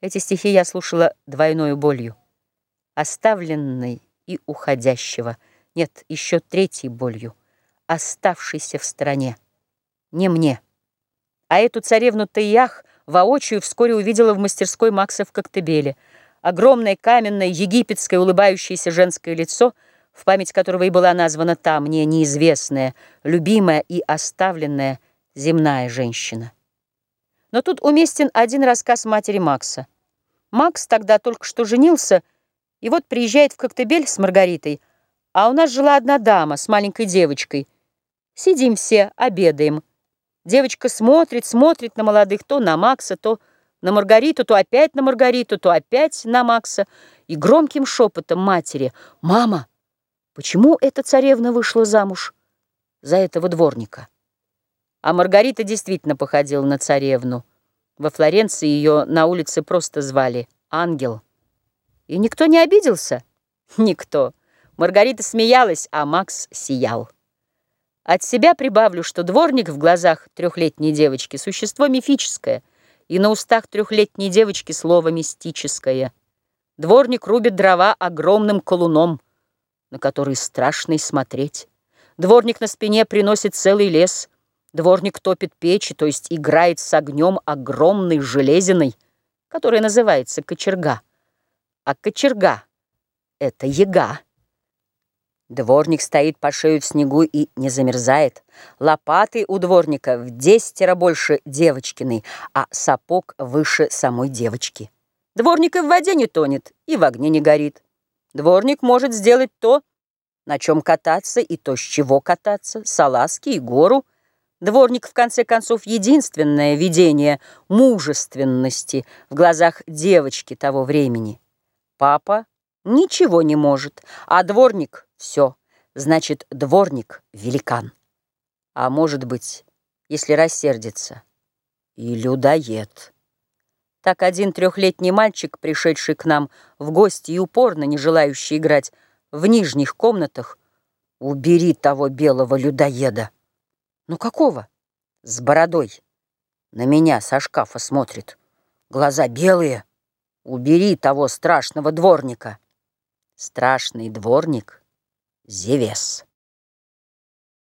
Эти стихи я слушала двойной болью. Оставленной и уходящего. Нет, еще третьей болью. Оставшейся в стороне. Не мне. А эту царевну Таях воочию вскоре увидела в мастерской Макса в Коктебеле. Огромное каменное египетское улыбающееся женское лицо, в память которого и была названа та мне неизвестная, любимая и оставленная земная женщина. Но тут уместен один рассказ матери Макса. Макс тогда только что женился, и вот приезжает в Коктебель с Маргаритой, а у нас жила одна дама с маленькой девочкой. Сидим все, обедаем. Девочка смотрит, смотрит на молодых, то на Макса, то на Маргариту, то опять на Маргариту, то опять на Макса, и громким шепотом матери «Мама, почему эта царевна вышла замуж за этого дворника?» А Маргарита действительно походила на царевну. Во Флоренции ее на улице просто звали Ангел. И никто не обиделся? Никто. Маргарита смеялась, а Макс сиял. От себя прибавлю, что дворник в глазах трехлетней девочки – существо мифическое, и на устах трехлетней девочки слово мистическое. Дворник рубит дрова огромным колуном, на который страшно смотреть. Дворник на спине приносит целый лес – Дворник топит печи, то есть играет с огнем огромной железиной, которая называется кочерга. А кочерга — это яга. Дворник стоит по шею в снегу и не замерзает. Лопаты у дворника в десятеро больше девочкиной, а сапог выше самой девочки. Дворник и в воде не тонет, и в огне не горит. Дворник может сделать то, на чем кататься, и то, с чего кататься, салазки и гору — Дворник, в конце концов, единственное видение мужественности в глазах девочки того времени. Папа ничего не может, а дворник — все. Значит, дворник — великан. А может быть, если рассердится, и людоед. Так один трехлетний мальчик, пришедший к нам в гости и упорно не желающий играть в нижних комнатах, убери того белого людоеда. Ну какого? С бородой. На меня со шкафа смотрит. Глаза белые. Убери того страшного дворника. Страшный дворник — Зевес.